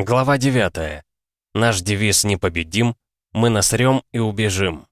Глава 9. Наш девиз «Непобедим», мы насрём и убежим.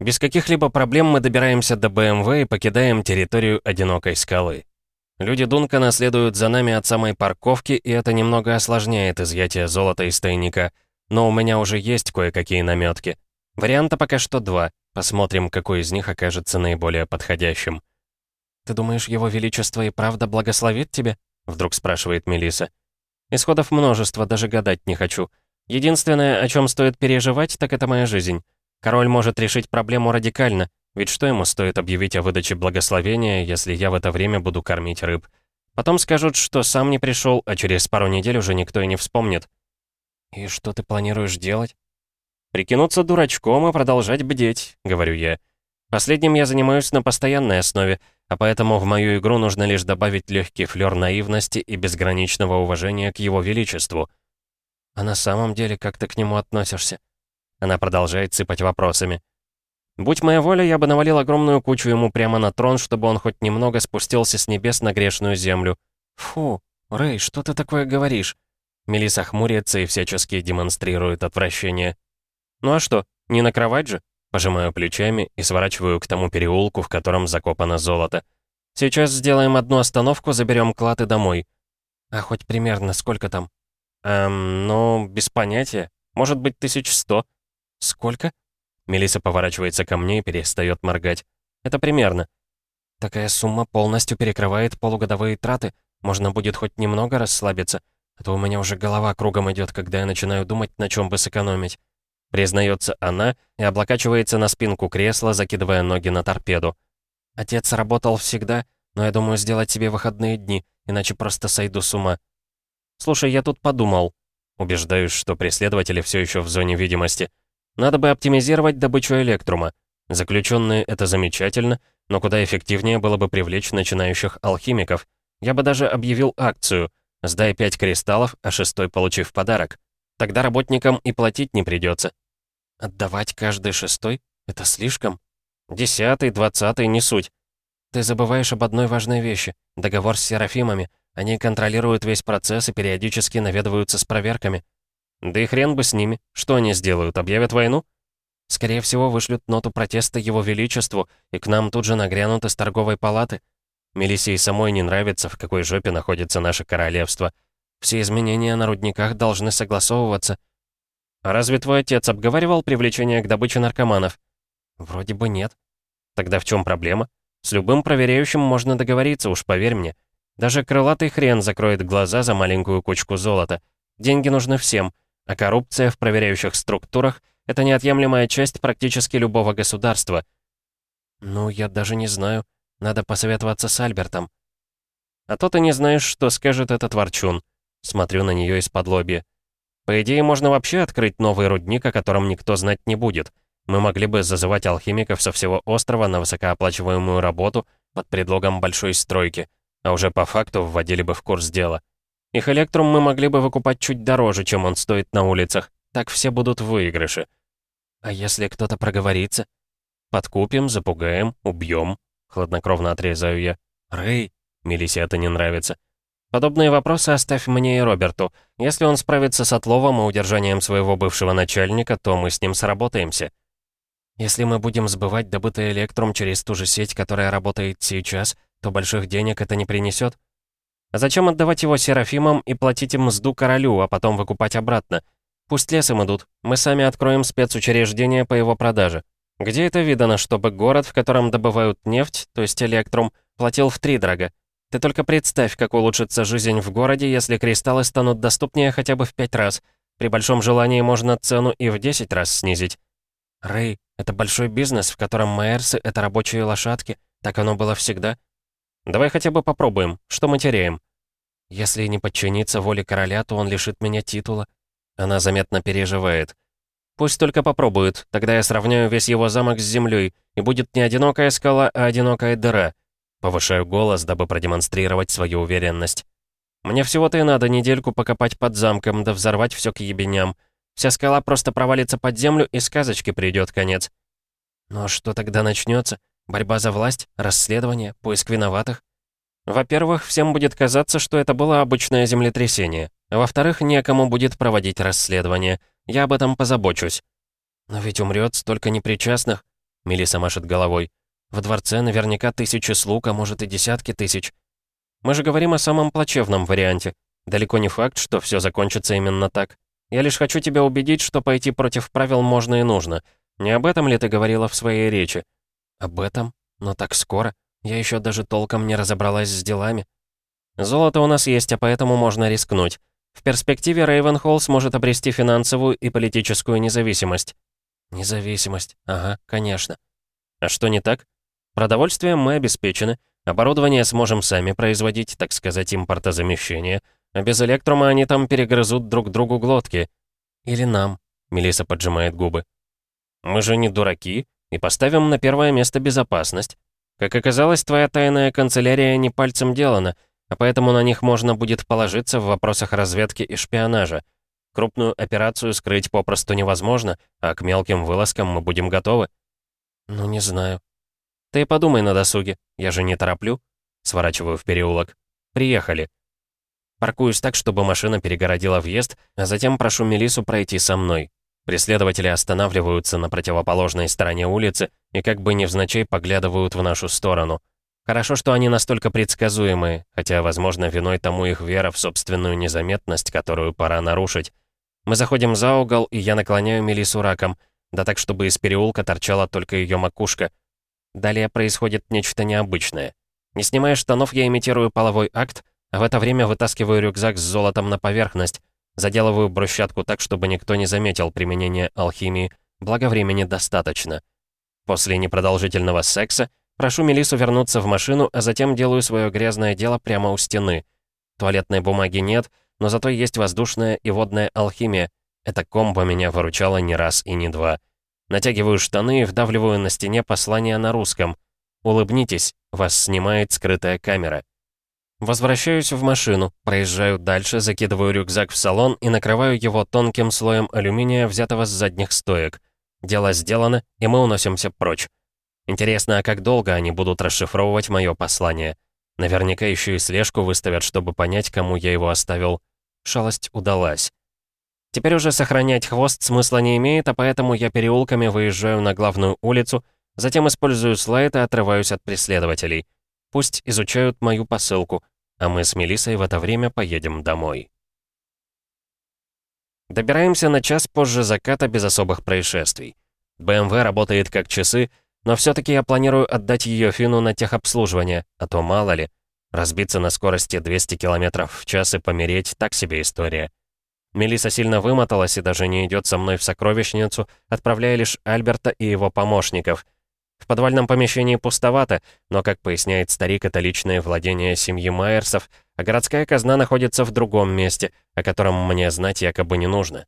Без каких-либо проблем мы добираемся до БМВ и покидаем территорию одинокой скалы. Люди Дункана следуют за нами от самой парковки, и это немного осложняет изъятие золота из тайника, но у меня уже есть кое-какие намётки. Варианта пока что два, посмотрим, какой из них окажется наиболее подходящим. «Ты думаешь, его величество и правда благословит тебя?» — вдруг спрашивает Мелиса. Исходов множество, даже гадать не хочу. Единственное, о чем стоит переживать, так это моя жизнь. Король может решить проблему радикально, ведь что ему стоит объявить о выдаче благословения, если я в это время буду кормить рыб? Потом скажут, что сам не пришел, а через пару недель уже никто и не вспомнит. «И что ты планируешь делать?» «Прикинуться дурачком и продолжать бдеть», — говорю я. Последним я занимаюсь на постоянной основе, а поэтому в мою игру нужно лишь добавить легкий флёр наивности и безграничного уважения к его величеству. А на самом деле, как ты к нему относишься? Она продолжает сыпать вопросами. Будь моя воля, я бы навалил огромную кучу ему прямо на трон, чтобы он хоть немного спустился с небес на грешную землю. Фу, Рэй, что ты такое говоришь? Мелиса хмурится и всячески демонстрирует отвращение. Ну а что, не на кровать же? Пожимаю плечами и сворачиваю к тому переулку, в котором закопано золото. Сейчас сделаем одну остановку, заберем клад и домой. А хоть примерно сколько там? Эм, ну, без понятия. Может быть, тысяч сто. Сколько? Мелиса поворачивается ко мне и перестает моргать. Это примерно. Такая сумма полностью перекрывает полугодовые траты. Можно будет хоть немного расслабиться, а то у меня уже голова кругом идет, когда я начинаю думать, на чем бы сэкономить. Признается она и облокачивается на спинку кресла, закидывая ноги на торпеду. Отец работал всегда, но я думаю сделать себе выходные дни, иначе просто сойду с ума. Слушай, я тут подумал. Убеждаюсь, что преследователи все еще в зоне видимости. Надо бы оптимизировать добычу электрума. Заключенные — это замечательно, но куда эффективнее было бы привлечь начинающих алхимиков. Я бы даже объявил акцию «Сдай пять кристаллов, а шестой получив подарок». Тогда работникам и платить не придется. Отдавать каждый шестой? Это слишком? Десятый, двадцатый, не суть. Ты забываешь об одной важной вещи. Договор с Серафимами. Они контролируют весь процесс и периодически наведываются с проверками. Да и хрен бы с ними. Что они сделают, объявят войну? Скорее всего, вышлют ноту протеста Его Величеству, и к нам тут же нагрянут из торговой палаты. Мелисии самой не нравится, в какой жопе находится наше королевство — все изменения на рудниках должны согласовываться. Разве твой отец обговаривал привлечение к добыче наркоманов? Вроде бы нет. Тогда в чем проблема? С любым проверяющим можно договориться, уж поверь мне. Даже крылатый хрен закроет глаза за маленькую кучку золота. Деньги нужны всем, а коррупция в проверяющих структурах — это неотъемлемая часть практически любого государства. Ну, я даже не знаю. Надо посоветоваться с Альбертом. А то ты не знаешь, что скажет этот ворчун. Смотрю на нее из-под лоби. По идее, можно вообще открыть новый рудник, о котором никто знать не будет. Мы могли бы зазывать алхимиков со всего острова на высокооплачиваемую работу под предлогом большой стройки, а уже по факту вводили бы в курс дела. Их электрум мы могли бы выкупать чуть дороже, чем он стоит на улицах. Так все будут в выигрыше. А если кто-то проговорится? Подкупим, запугаем, убьем. Хладнокровно отрезаю я. Рэй, Мелисе это не нравится. Подобные вопросы оставь мне и Роберту. Если он справится с отловом и удержанием своего бывшего начальника, то мы с ним сработаемся. Если мы будем сбывать добытый электрум через ту же сеть, которая работает сейчас, то больших денег это не принесет. А зачем отдавать его Серафимам и платить им мзду королю, а потом выкупать обратно? Пусть лесом идут. Мы сами откроем спецучреждение по его продаже. Где это видано, чтобы город, в котором добывают нефть, то есть электрум, платил втридорога? Ты только представь, как улучшится жизнь в городе, если кристаллы станут доступнее хотя бы в пять раз. При большом желании можно цену и в 10 раз снизить. Рэй, это большой бизнес, в котором Майерсы — это рабочие лошадки. Так оно было всегда. Давай хотя бы попробуем. Что мы теряем? Если не подчиниться воле короля, то он лишит меня титула. Она заметно переживает. Пусть только попробует, тогда я сравняю весь его замок с землей, и будет не одинокая скала, а одинокая дыра — Повышаю голос, дабы продемонстрировать свою уверенность. Мне всего-то и надо недельку покопать под замком, да взорвать все к ебеням. Вся скала просто провалится под землю, и сказочке придет конец. Но что тогда начнется? Борьба за власть? Расследование? Поиск виноватых? Во-первых, всем будет казаться, что это было обычное землетрясение. Во-вторых, некому будет проводить расследование. Я об этом позабочусь. Но ведь умрет столько непричастных. Мелиса машет головой. В дворце наверняка тысячи слуг, а может и десятки тысяч. Мы же говорим о самом плачевном варианте. Далеко не факт, что все закончится именно так. Я лишь хочу тебя убедить, что пойти против правил можно и нужно. Не об этом ли ты говорила в своей речи? Об этом? Но так скоро? Я еще даже толком не разобралась с делами. Золото у нас есть, а поэтому можно рискнуть. В перспективе Рейвенхолл сможет обрести финансовую и политическую независимость. Независимость, ага, конечно. А что не так? Продовольствием мы обеспечены, оборудование сможем сами производить, так сказать, импортозамещение, а без электрума они там перегрызут друг другу глотки. Или нам, Мелиса поджимает губы. Мы же не дураки и поставим на первое место безопасность. Как оказалось, твоя тайная канцелярия не пальцем делана, а поэтому на них можно будет положиться в вопросах разведки и шпионажа. Крупную операцию скрыть попросту невозможно, а к мелким вылазкам мы будем готовы. Ну, не знаю. Ты подумай на досуге, я же не тороплю. Сворачиваю в переулок. Приехали. Паркуюсь так, чтобы машина перегородила въезд, а затем прошу Мелису пройти со мной. Преследователи останавливаются на противоположной стороне улицы и как бы невзначай поглядывают в нашу сторону. Хорошо, что они настолько предсказуемые, хотя, возможно, виной тому их вера в собственную незаметность, которую пора нарушить. Мы заходим за угол, и я наклоняю Мелису раком, да так, чтобы из переулка торчала только ее макушка. Далее происходит нечто необычное. Не снимая штанов, я имитирую половой акт, а в это время вытаскиваю рюкзак с золотом на поверхность, Заделываю брусчатку так, чтобы никто не заметил применение алхимии, благо времени достаточно. После непродолжительного секса прошу Мелису вернуться в машину, а затем делаю свое грязное дело прямо у стены. Туалетной бумаги нет, но зато есть воздушная и водная алхимия. Эта комбо меня выручала не раз и не два. Натягиваю штаны и вдавливаю на стене послание на русском. «Улыбнитесь, вас снимает скрытая камера». Возвращаюсь в машину, проезжаю дальше, закидываю рюкзак в салон и накрываю его тонким слоем алюминия, взятого с задних стоек. Дело сделано, и мы уносимся прочь. Интересно, а как долго они будут расшифровывать мое послание? Наверняка еще и слежку выставят, чтобы понять, кому я его оставил. Шалость удалась. Теперь уже сохранять хвост смысла не имеет, а поэтому я переулками выезжаю на главную улицу, затем использую слайд и отрываюсь от преследователей. Пусть изучают мою посылку, а мы с Мелиссой в это время поедем домой. Добираемся на час позже заката без особых происшествий. БМВ работает как часы, но все-таки я планирую отдать ее Фину на техобслуживание, а то мало ли. Разбиться на скорости 200 км в час и помереть — так себе история. Мелиса сильно вымоталась и даже не идет со мной в сокровищницу, отправляя лишь Альберта и его помощников — в подвальном помещении пустовато, но, как поясняет старик, это личное владение семьи Майерсов, а городская казна находится в другом месте, о котором мне знать якобы не нужно.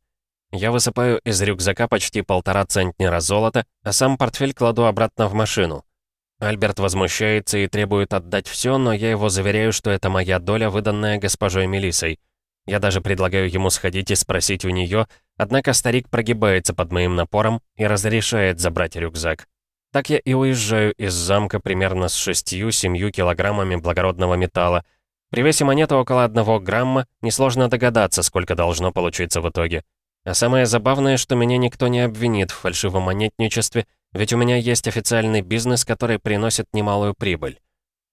Я высыпаю из рюкзака почти полтора центнера золота, а сам портфель кладу обратно в машину. Альберт возмущается и требует отдать все, но я его заверяю, что это моя доля, выданная госпожой Мелисой. Я даже предлагаю ему сходить и спросить у нее, однако старик прогибается под моим напором и разрешает забрать рюкзак. Так я и уезжаю из замка примерно с 6-7 килограммами благородного металла. При весе монеты около 1 грамма несложно догадаться, сколько должно получиться в итоге. А самое забавное, что меня никто не обвинит в фальшивомонетничестве, ведь у меня есть официальный бизнес, который приносит немалую прибыль.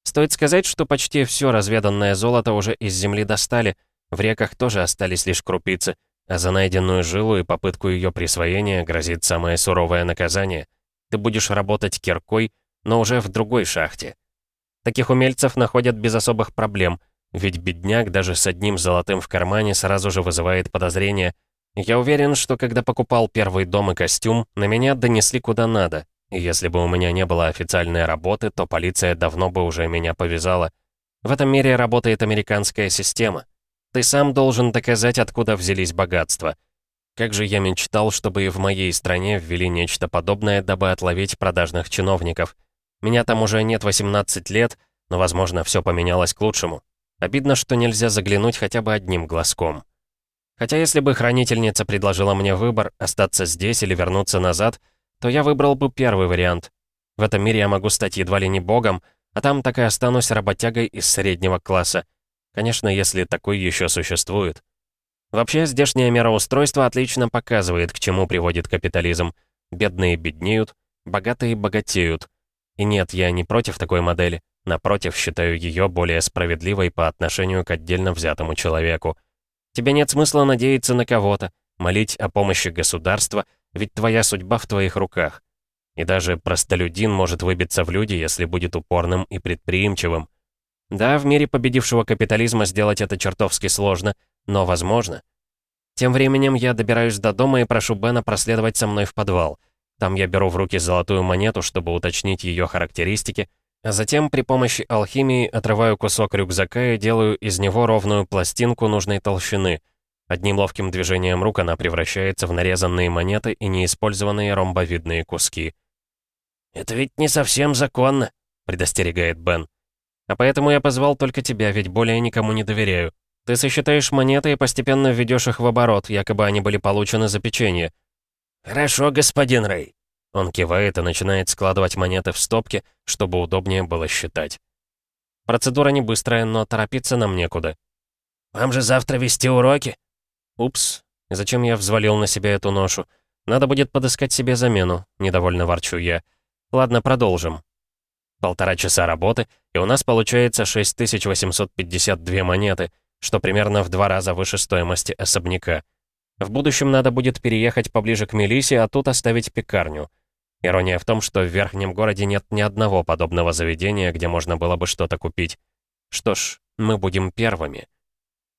Стоит сказать, что почти все разведанное золото уже из земли достали, в реках тоже остались лишь крупицы, а за найденную жилу и попытку ее присвоения грозит самое суровое наказание — ты будешь работать киркой, но уже в другой шахте. Таких умельцев находят без особых проблем, ведь бедняк даже с одним золотым в кармане сразу же вызывает подозрения. Я уверен, что когда покупал первый дом и костюм, на меня донесли куда надо. И если бы у меня не было официальной работы, то полиция давно бы уже меня повязала. В этом мире работает американская система. Ты сам должен доказать, откуда взялись богатства. Как же я мечтал, чтобы и в моей стране ввели нечто подобное, дабы отловить продажных чиновников. Меня там уже нет 18 лет, но, возможно, все поменялось к лучшему. Обидно, что нельзя заглянуть хотя бы одним глазком. Хотя если бы хранительница предложила мне выбор, остаться здесь или вернуться назад, то я выбрал бы первый вариант. В этом мире я могу стать едва ли не богом, А там так и останусь работягой из среднего класса. Конечно, если такой еще существует. Вообще, здешнее мироустройство отлично показывает, к чему приводит капитализм. Бедные беднеют, богатые богатеют. И нет, я не против такой модели. Напротив, считаю ее более справедливой по отношению к отдельно взятому человеку. Тебе нет смысла надеяться на кого-то, молить о помощи государства, ведь твоя судьба в твоих руках. И даже простолюдин может выбиться в люди, если будет упорным и предприимчивым. Да, в мире победившего капитализма сделать это чертовски сложно, но возможно. Тем временем я добираюсь до дома и прошу Бена проследовать со мной в подвал. Там я беру в руки золотую монету, чтобы уточнить ее характеристики, а затем при помощи алхимии отрываю кусок рюкзака и делаю из него ровную пластинку нужной толщины. Одним ловким движением рук она превращается в нарезанные монеты и неиспользованные ромбовидные куски. «Это ведь не совсем законно», — предостерегает Бен. «А поэтому я позвал только тебя, ведь более никому не доверяю. Ты сосчитаешь монеты и постепенно введешь их в оборот, якобы они были получены за печенье». «Хорошо, господин Рэй», он кивает и начинает складывать монеты в стопки, чтобы удобнее было считать. Процедура не быстрая, но торопиться нам некуда. «Вам же завтра вести уроки?» «Упс, зачем я взвалил на себя эту ношу? Надо будет подыскать себе замену», — недовольно ворчу я. «Ладно, продолжим». Полтора часа работы, и у нас получается 6852 монеты, что примерно в два раза выше стоимости особняка. В будущем надо будет переехать поближе к Мелисе, а тут оставить пекарню — Ирония в том, что в верхнем городе нет ни одного подобного заведения, где можно было бы что-то купить. Что ж, мы будем первыми.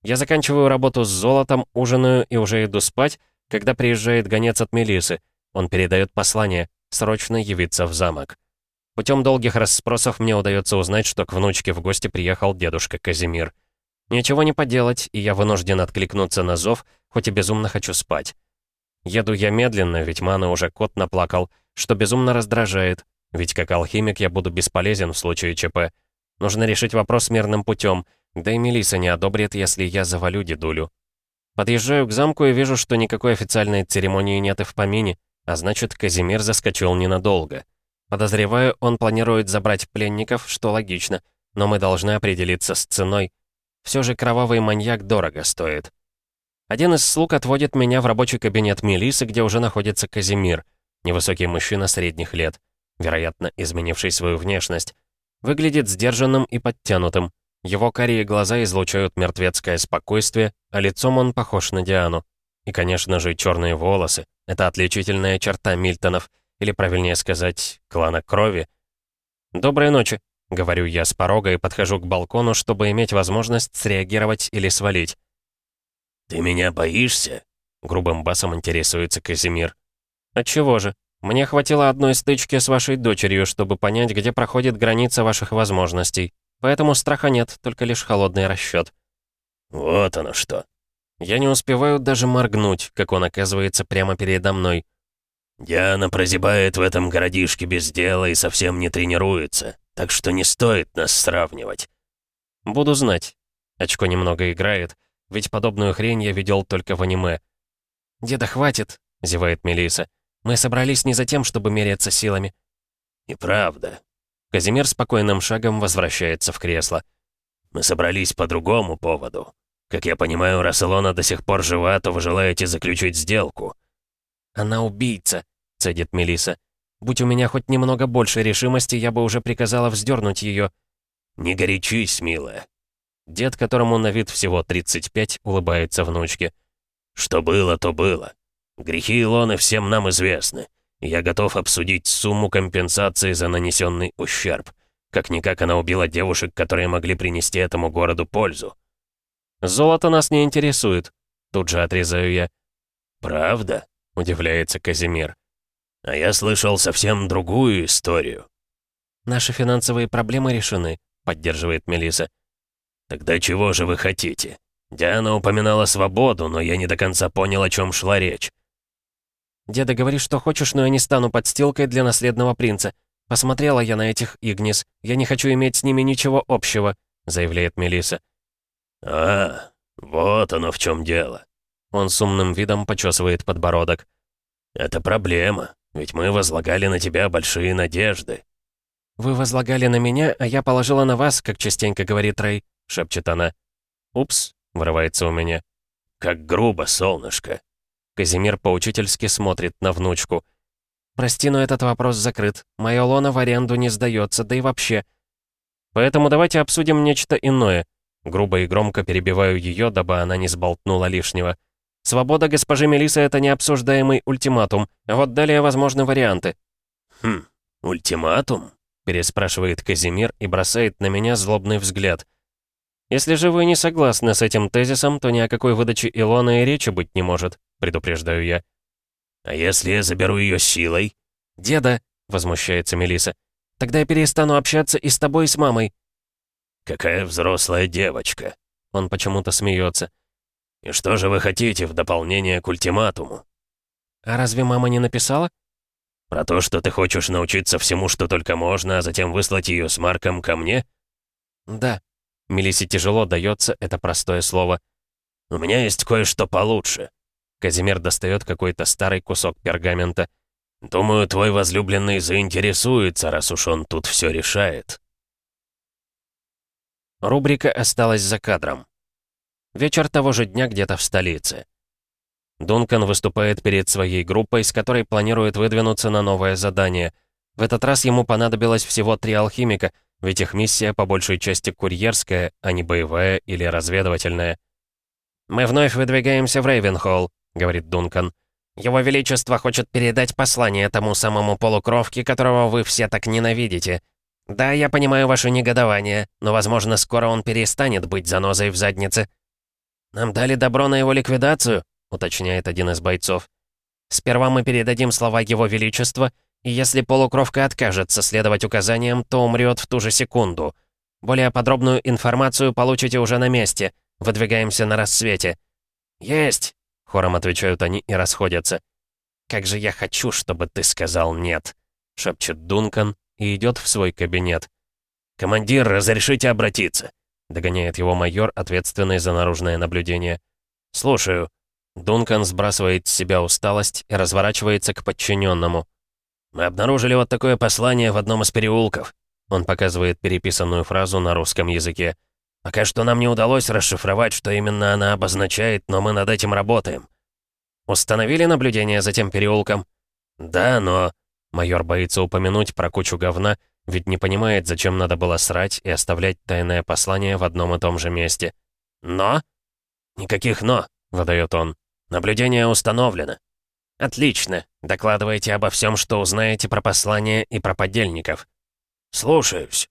Я заканчиваю работу с золотом, ужинаю и уже иду спать, когда приезжает гонец от Мелисы. Он передает послание «Срочно явиться в замок». Путем долгих расспросов мне удается узнать, что к внучке в гости приехал дедушка Казимир. Ничего не поделать, и я вынужден откликнуться на зов, хоть и безумно хочу спать. Еду я медленно, ведь маны уже кот наплакал — что безумно раздражает, ведь как алхимик я буду бесполезен в случае ЧП. Нужно решить вопрос мирным путем, да и Мелиса не одобрит, если я завалю дедулю. Подъезжаю к замку и вижу, что никакой официальной церемонии нет и в помине, а значит, Казимир заскочил ненадолго. Подозреваю, он планирует забрать пленников, что логично, но мы должны определиться с ценой. Все же кровавый маньяк дорого стоит. Один из слуг отводит меня в рабочий кабинет Мелисы, где уже находится Казимир — Невысокий мужчина средних лет, вероятно, изменивший свою внешность. Выглядит сдержанным и подтянутым. Его карие глаза излучают мертвецкое спокойствие, а лицом он похож на Диану. И, конечно же, черные волосы. Это отличительная черта Мильтонов, или, правильнее сказать, клана крови. «Доброй ночи», — говорю я с порога и подхожу к балкону, чтобы иметь возможность среагировать или свалить. «Ты меня боишься?» — грубым басом интересуется Казимир. «Отчего же? Мне хватило одной стычки с вашей дочерью, чтобы понять, где проходит граница ваших возможностей. Поэтому страха нет, только лишь холодный расчет. «Вот оно что!» Я не успеваю даже моргнуть, как он оказывается прямо передо мной. «Диана прозябает в этом городишке без дела и совсем не тренируется, так что не стоит нас сравнивать». «Буду знать». Очко немного играет, ведь подобную хрень я видел только в аниме. «Деда, хватит!» — зевает Мелиса. Мы собрались не за тем, чтобы меряться силами». «И правда». Казимир спокойным шагом возвращается в кресло. «Мы собрались по другому поводу. Как я понимаю, раз Илона до сих пор жива, то вы желаете заключить сделку». «Она убийца», — цедит Мелиса. «Будь у меня хоть немного больше решимости, я бы уже приказала вздернуть ее». «Не горячись, милая». Дед, которому на вид всего 35, улыбается внучке. «Что было, то было. Грехи Илоны всем нам известны. Я готов обсудить сумму компенсации за нанесенный ущерб. Как-никак она убила девушек, которые могли принести этому городу пользу. «Золото нас не интересует», — тут же отрезаю я. «Правда?» — удивляется Казимир. «А я слышал совсем другую историю». «Наши финансовые проблемы решены», — поддерживает Мелиса. «Тогда чего же вы хотите? Диана упоминала свободу, но я не до конца понял, о чем шла речь. «Деда, говори, что хочешь, но я не стану подстилкой для наследного принца. Посмотрела я на этих Игнис. Я не хочу иметь с ними ничего общего», — заявляет Мелиса. «А, вот оно в чем дело». Он с умным видом почесывает подбородок. «Это проблема, ведь мы возлагали на тебя большие надежды». «Вы возлагали на меня, а я положила на вас, как частенько говорит Рэй», — шепчет она. «Упс», — вырывается у меня. «Как грубо, солнышко». Казимир поучительски смотрит на внучку. «Прости, но этот вопрос закрыт. Моё лоно в аренду не сдается, да и вообще...» «Поэтому давайте обсудим нечто иное». Грубо и громко перебиваю ее, дабы она не сболтнула лишнего. «Свобода госпожи Мелисы — это необсуждаемый ультиматум, а вот далее возможны варианты». «Хм, ультиматум?» переспрашивает Казимир и бросает на меня злобный взгляд. «Если же вы не согласны с этим тезисом, то ни о какой выдаче Илона и речи быть не может», предупреждаю я. «А если я заберу ее силой?» «Деда», — возмущается Мелиса, «тогда я перестану общаться и с тобой, и с мамой». «Какая взрослая девочка!» Он почему-то смеется. «И что же вы хотите в дополнение к ультиматуму?» «А разве мама не написала?» Про то, что ты хочешь научиться всему, что только можно, а затем выслать ее с Марком ко мне? Да. Мелисе тяжело дается это простое слово. У меня есть кое-что получше. Казимир достает какой-то старый кусок пергамента. Думаю, твой возлюбленный заинтересуется, раз уж он тут все решает. Рубрика осталась за кадром. Вечер того же дня где-то в столице. Дункан выступает перед своей группой, с которой планирует выдвинуться на новое задание. В этот раз ему понадобилось всего три алхимика, ведь их миссия по большей части курьерская, а не боевая или разведывательная. «Мы вновь выдвигаемся в Рейвенхолл», — говорит Дункан. «Его Величество хочет передать послание тому самому полукровке, которого вы все так ненавидите. Да, я понимаю ваше негодование, но, возможно, скоро он перестанет быть занозой в заднице. Нам дали добро на его ликвидацию?» — уточняет один из бойцов. «Сперва мы передадим слова Его Величества, и если полукровка откажется следовать указаниям, то умрет в ту же секунду. Более подробную информацию получите уже на месте. Выдвигаемся на рассвете». «Есть!» — хором отвечают они и расходятся. «Как же я хочу, чтобы ты сказал «нет», — шепчет Дункан и идет в свой кабинет. «Командир, разрешите обратиться?» — догоняет его майор, ответственный за наружное наблюдение. «Слушаю», Дункан сбрасывает с себя усталость и разворачивается к подчиненному. «Мы обнаружили вот такое послание в одном из переулков». Он показывает переписанную фразу на русском языке. «Пока что нам не удалось расшифровать, что именно она обозначает, но мы над этим работаем». «Установили наблюдение за тем переулком?» «Да, но...» Майор боится упомянуть про кучу говна, ведь не понимает, зачем надо было срать и оставлять тайное послание в одном и том же месте. «Но?» «Никаких «но», — выдает он. Наблюдение установлено. Отлично. Докладывайте обо всем, что узнаете про послание и про подельников. Слушаюсь.